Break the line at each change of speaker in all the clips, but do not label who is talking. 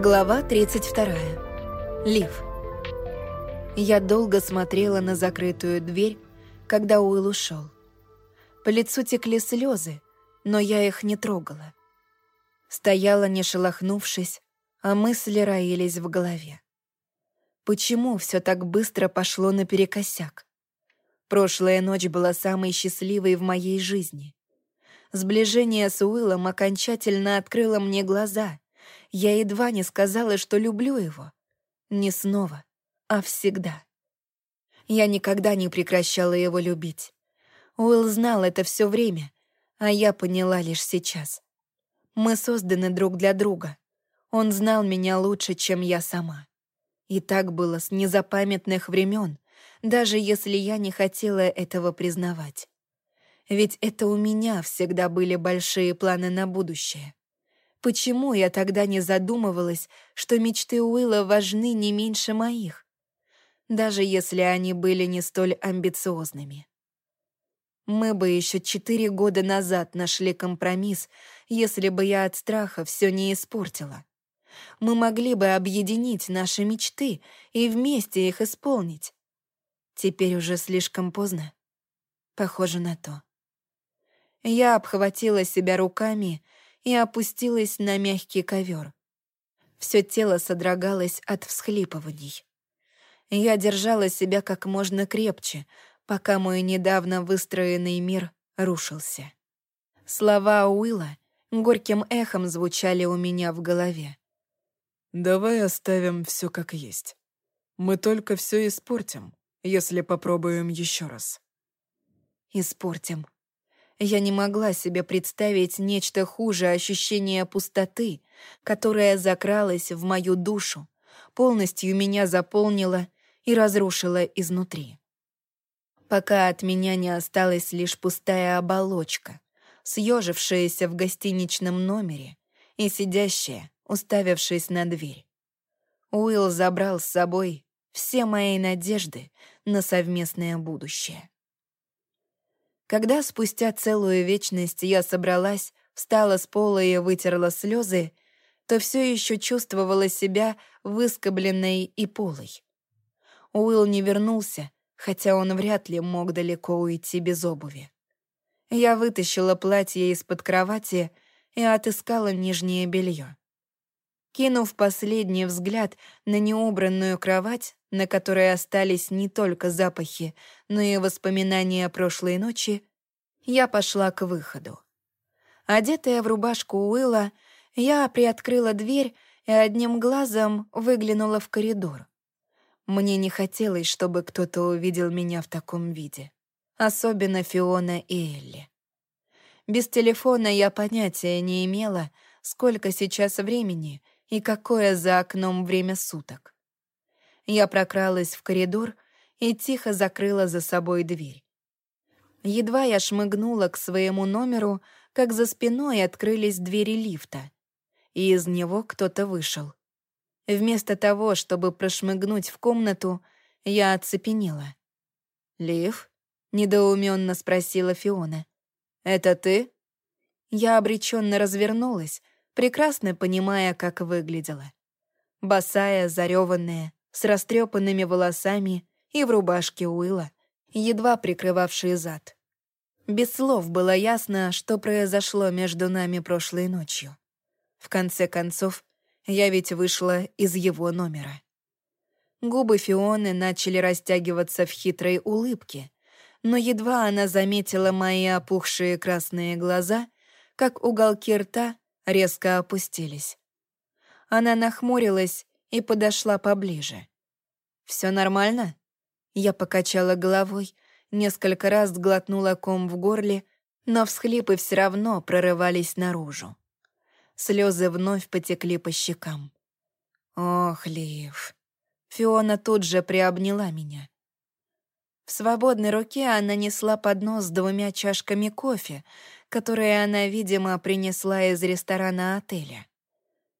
Глава 32. Лив. Я долго смотрела на закрытую дверь, когда Уилл ушел. По лицу текли слезы, но я их не трогала. Стояла, не шелохнувшись, а мысли роились в голове. Почему все так быстро пошло наперекосяк? Прошлая ночь была самой счастливой в моей жизни. Сближение с Уиллом окончательно открыло мне глаза — я едва не сказала, что люблю его. Не снова, а всегда. Я никогда не прекращала его любить. Уилл знал это все время, а я поняла лишь сейчас. Мы созданы друг для друга. Он знал меня лучше, чем я сама. И так было с незапамятных времен, даже если я не хотела этого признавать. Ведь это у меня всегда были большие планы на будущее. Почему я тогда не задумывалась, что мечты Уилла важны не меньше моих, даже если они были не столь амбициозными? Мы бы еще четыре года назад нашли компромисс, если бы я от страха все не испортила. Мы могли бы объединить наши мечты и вместе их исполнить. Теперь уже слишком поздно. Похоже на то. Я обхватила себя руками и опустилась на мягкий ковер. Все тело содрогалось от всхлипываний. Я держала себя как можно крепче, пока мой недавно выстроенный мир рушился. Слова Уилла горьким эхом звучали у меня в голове.
«Давай оставим все как есть. Мы только все испортим, если попробуем еще раз».
«Испортим», я не могла себе представить нечто хуже ощущения пустоты, которая закралась в мою душу, полностью меня заполнила и разрушила изнутри. Пока от меня не осталась лишь пустая оболочка, съежившаяся в гостиничном номере и сидящая, уставившись на дверь. Уилл забрал с собой все мои надежды на совместное будущее. Когда спустя целую вечность я собралась, встала с пола и вытерла слезы, то все еще чувствовала себя выскобленной и полой. Уилл не вернулся, хотя он вряд ли мог далеко уйти без обуви. Я вытащила платье из-под кровати и отыскала нижнее белье. Кинув последний взгляд на неубранную кровать, на которой остались не только запахи, но и воспоминания о прошлой ночи, я пошла к выходу. Одетая в рубашку Уилла, я приоткрыла дверь и одним глазом выглянула в коридор. Мне не хотелось, чтобы кто-то увидел меня в таком виде. Особенно Фиона и Элли. Без телефона я понятия не имела, сколько сейчас времени — и какое за окном время суток. Я прокралась в коридор и тихо закрыла за собой дверь. Едва я шмыгнула к своему номеру, как за спиной открылись двери лифта, и из него кто-то вышел. Вместо того, чтобы прошмыгнуть в комнату, я оцепенела. «Лив?» — недоуменно спросила Фиона. «Это ты?» Я обреченно развернулась, прекрасно понимая, как выглядела. Босая, зареванная, с растрепанными волосами и в рубашке Уилла, едва прикрывавшей зад. Без слов было ясно, что произошло между нами прошлой ночью. В конце концов, я ведь вышла из его номера. Губы Фионы начали растягиваться в хитрой улыбке, но едва она заметила мои опухшие красные глаза, как уголки рта резко опустились. Она нахмурилась и подошла поближе. «Все нормально?» Я покачала головой, несколько раз сглотнула ком в горле, но всхлипы все равно прорывались наружу. Слезы вновь потекли по щекам. «Ох, Лив!» Фиона тут же приобняла меня. В свободной руке она несла поднос с двумя чашками кофе, которые она, видимо, принесла из ресторана отеля.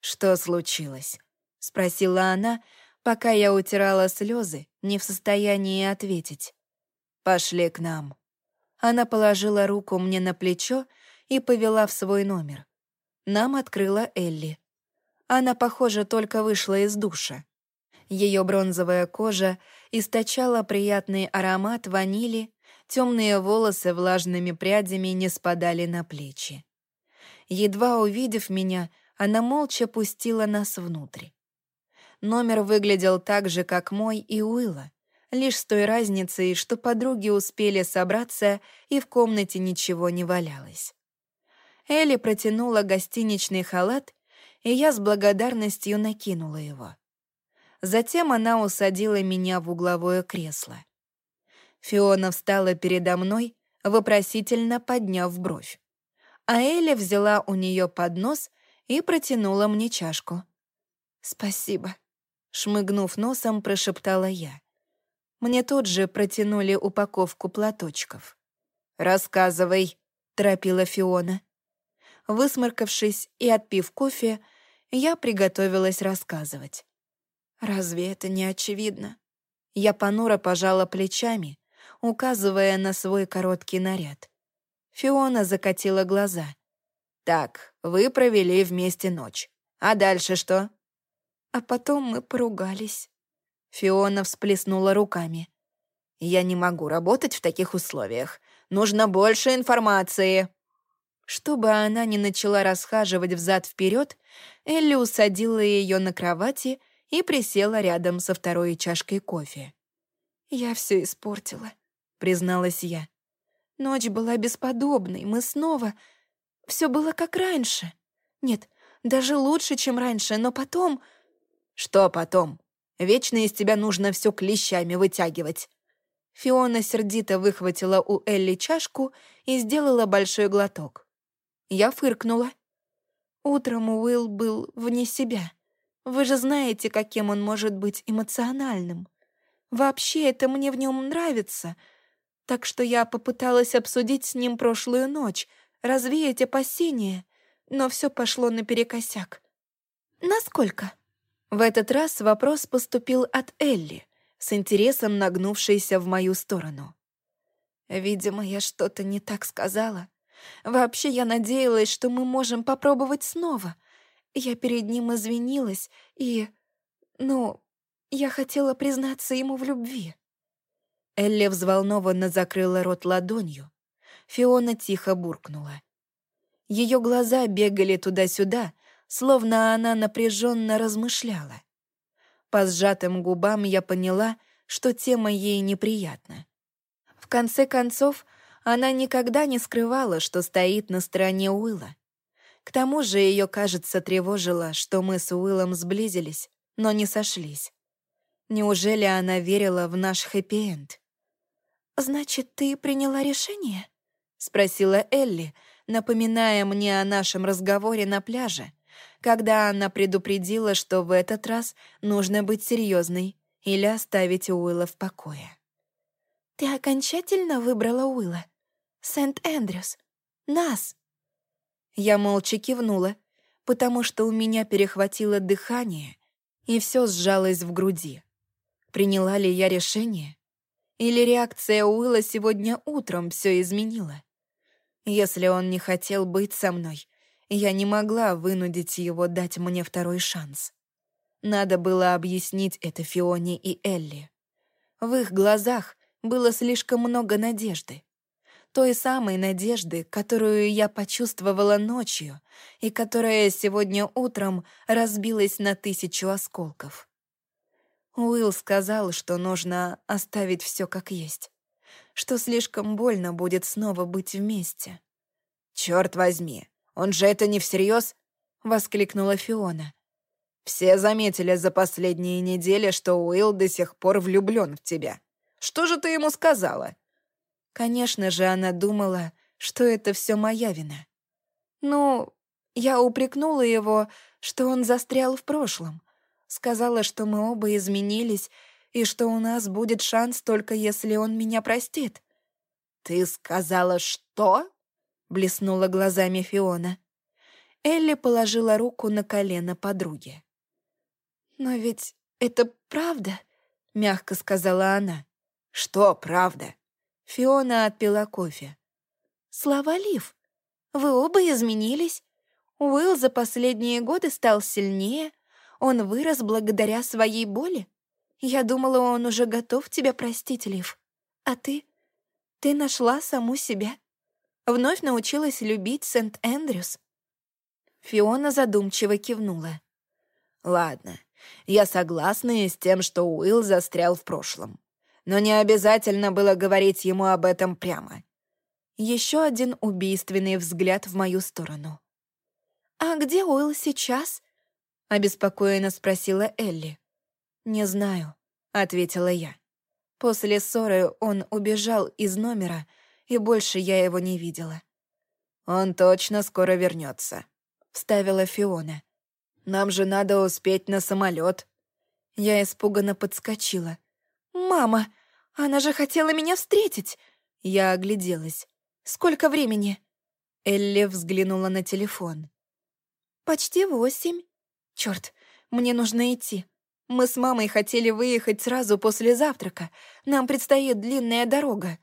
«Что случилось?» — спросила она, пока я утирала слезы, не в состоянии ответить. «Пошли к нам». Она положила руку мне на плечо и повела в свой номер. Нам открыла Элли. Она, похоже, только вышла из душа. Ее бронзовая кожа источала приятный аромат ванили, темные волосы влажными прядями не спадали на плечи. Едва увидев меня, она молча пустила нас внутрь. Номер выглядел так же, как мой и Уилла, лишь с той разницей, что подруги успели собраться, и в комнате ничего не валялось. Элли протянула гостиничный халат, и я с благодарностью накинула его. Затем она усадила меня в угловое кресло. Фиона встала передо мной, вопросительно подняв бровь. А Элли взяла у нее поднос и протянула мне чашку. «Спасибо», — шмыгнув носом, прошептала я. Мне тут же протянули упаковку платочков. «Рассказывай», — торопила Фиона. Высморкавшись и отпив кофе, я приготовилась рассказывать. «Разве это не очевидно?» Я понуро пожала плечами, указывая на свой короткий наряд. Фиона закатила глаза. «Так, вы провели вместе ночь. А дальше что?» А потом мы поругались. Фиона всплеснула руками. «Я не могу работать в таких условиях. Нужно больше информации». Чтобы она не начала расхаживать взад вперед, Элли усадила ее на кровати и присела рядом со второй чашкой кофе. «Я все испортила», — призналась я. «Ночь была бесподобной, мы снова... Все было как раньше. Нет, даже лучше, чем раньше, но потом...» «Что потом?» Вечно из тебя нужно все клещами вытягивать». Фиона сердито выхватила у Элли чашку и сделала большой глоток. Я фыркнула. Утром Уилл был вне себя. Вы же знаете, каким он может быть эмоциональным. Вообще, это мне в нем нравится. Так что я попыталась обсудить с ним прошлую ночь, развеять опасения, но все пошло наперекосяк. Насколько? В этот раз вопрос поступил от Элли, с интересом нагнувшейся в мою сторону. Видимо, я что-то не так сказала. Вообще, я надеялась, что мы можем попробовать снова. Я перед ним извинилась и... Ну, я хотела признаться ему в любви. Элли взволнованно закрыла рот ладонью. Фиона тихо буркнула. Ее глаза бегали туда-сюда, словно она напряженно размышляла. По сжатым губам я поняла, что тема ей неприятна. В конце концов, она никогда не скрывала, что стоит на стороне Уилла. К тому же ее, кажется, тревожило, что мы с Уиллом сблизились, но не сошлись. Неужели она верила в наш хэппи-энд? «Значит, ты приняла решение?» — спросила Элли, напоминая мне о нашем разговоре на пляже, когда она предупредила, что в этот раз нужно быть серьезной или оставить Уилла в покое. «Ты окончательно выбрала Уилла? Сент-Эндрюс? Нас?» Я молча кивнула, потому что у меня перехватило дыхание, и все сжалось в груди. Приняла ли я решение? Или реакция Уилла сегодня утром все изменила? Если он не хотел быть со мной, я не могла вынудить его дать мне второй шанс. Надо было объяснить это Фионе и Элли. В их глазах было слишком много надежды. Той самой надежды, которую я почувствовала ночью и которая сегодня утром разбилась на тысячу осколков. Уилл сказал, что нужно оставить все как есть, что слишком больно будет снова быть вместе. «Черт возьми, он же это не всерьез?» — воскликнула Фиона. «Все заметили за последние недели, что Уилл до сих пор влюблен в тебя. Что же ты ему сказала?» Конечно же, она думала, что это все моя вина. Ну, я упрекнула его, что он застрял в прошлом. Сказала, что мы оба изменились и что у нас будет шанс только если он меня простит. «Ты сказала что?» блеснула глазами Фиона. Элли положила руку на колено подруги. «Но ведь это правда?» — мягко сказала она. «Что правда?» Фиона отпила кофе. «Слова Лив, вы оба изменились. Уилл за последние годы стал сильнее, он вырос благодаря своей боли. Я думала, он уже готов тебя простить, Лив. А ты? Ты нашла саму себя. Вновь научилась любить Сент-Эндрюс. Фиона задумчиво кивнула.
«Ладно, я согласна с тем, что Уилл застрял в прошлом. Но не обязательно было говорить ему об этом прямо».
Еще один убийственный взгляд в мою сторону. «А где Уилл сейчас?» — обеспокоенно спросила Элли. «Не знаю», — ответила я. После ссоры он убежал из номера, и больше я его не видела.
«Он точно скоро вернется, вставила Фиона. «Нам же надо успеть на самолет.
Я испуганно подскочила. «Мама, она же хотела меня встретить!» Я огляделась. «Сколько времени?» Элли взглянула на телефон. «Почти восемь. Черт, мне нужно идти. Мы с мамой хотели выехать сразу после завтрака. Нам предстоит длинная дорога.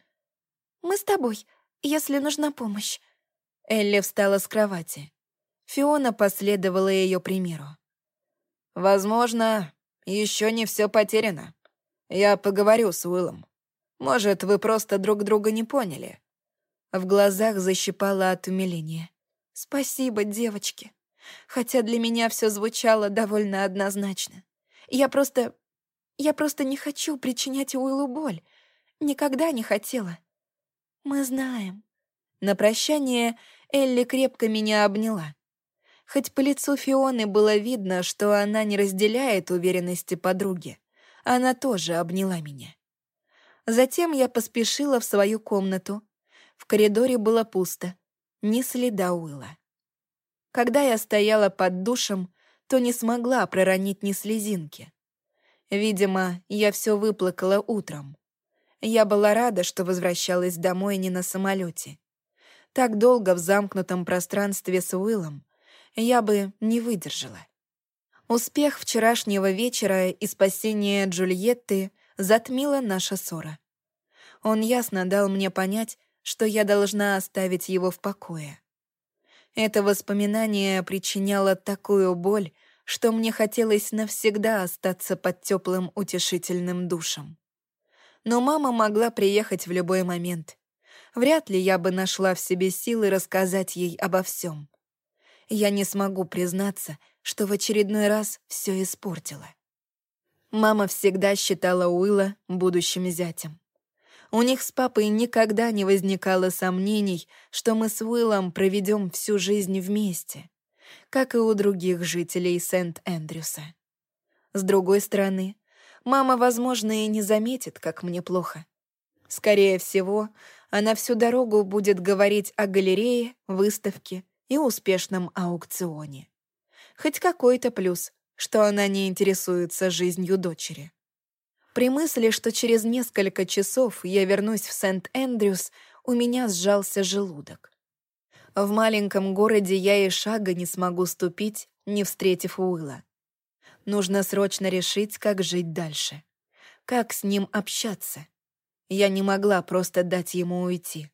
Мы с тобой, если нужна помощь». Элли встала с кровати. Фиона последовала ее примеру.
«Возможно, еще не все потеряно. Я поговорю с Уиллом. Может, вы просто друг друга не поняли».
В глазах защипало от умиления. «Спасибо, девочки» хотя для меня все звучало довольно однозначно. Я просто... Я просто не хочу причинять Уиллу боль. Никогда не хотела. Мы знаем. На прощание Элли крепко меня обняла. Хоть по лицу Фионы было видно, что она не разделяет уверенности подруги, она тоже обняла меня. Затем я поспешила в свою комнату. В коридоре было пусто, ни следа Уилла. Когда я стояла под душем, то не смогла проронить ни слезинки. Видимо, я все выплакала утром. Я была рада, что возвращалась домой не на самолете. Так долго в замкнутом пространстве с Уиллом я бы не выдержала. Успех вчерашнего вечера и спасение Джульетты затмила наша ссора. Он ясно дал мне понять, что я должна оставить его в покое. Это воспоминание причиняло такую боль, что мне хотелось навсегда остаться под теплым утешительным душем. Но мама могла приехать в любой момент. Вряд ли я бы нашла в себе силы рассказать ей обо всем. Я не смогу признаться, что в очередной раз все испортила. Мама всегда считала Уилла будущим зятем. У них с папой никогда не возникало сомнений, что мы с Уиллом проведем всю жизнь вместе, как и у других жителей Сент-Эндрюса. С другой стороны, мама, возможно, и не заметит, как мне плохо. Скорее всего, она всю дорогу будет говорить о галерее, выставке и успешном аукционе. Хоть какой-то плюс, что она не интересуется жизнью дочери. При мысли, что через несколько часов я вернусь в Сент-Эндрюс, у меня сжался желудок. В маленьком городе я и шага не смогу ступить, не встретив Уилла. Нужно срочно решить, как жить дальше. Как с ним общаться. Я не могла просто дать ему уйти.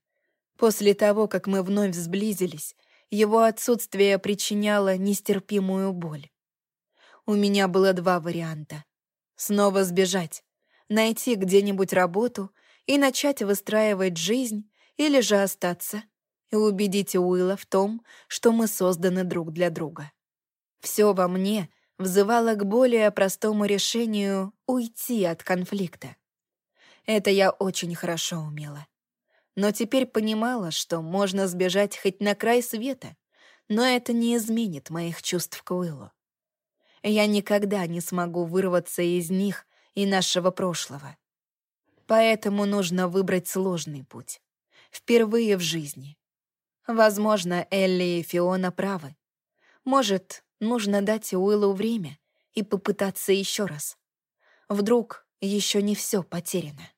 После того, как мы вновь сблизились, его отсутствие причиняло нестерпимую боль. У меня было два варианта. Снова сбежать, найти где-нибудь работу и начать выстраивать жизнь, или же остаться и убедить Уилла в том, что мы созданы друг для друга. Все во мне взывало к более простому решению уйти от конфликта. Это я очень хорошо умела. Но теперь понимала, что можно сбежать хоть на край света, но это не изменит моих чувств к Уиллу. Я никогда не смогу вырваться из них и нашего прошлого. Поэтому нужно выбрать сложный путь. Впервые в жизни. Возможно, Элли и Фиона правы. Может, нужно дать Уиллу время и попытаться еще раз. Вдруг еще не все потеряно.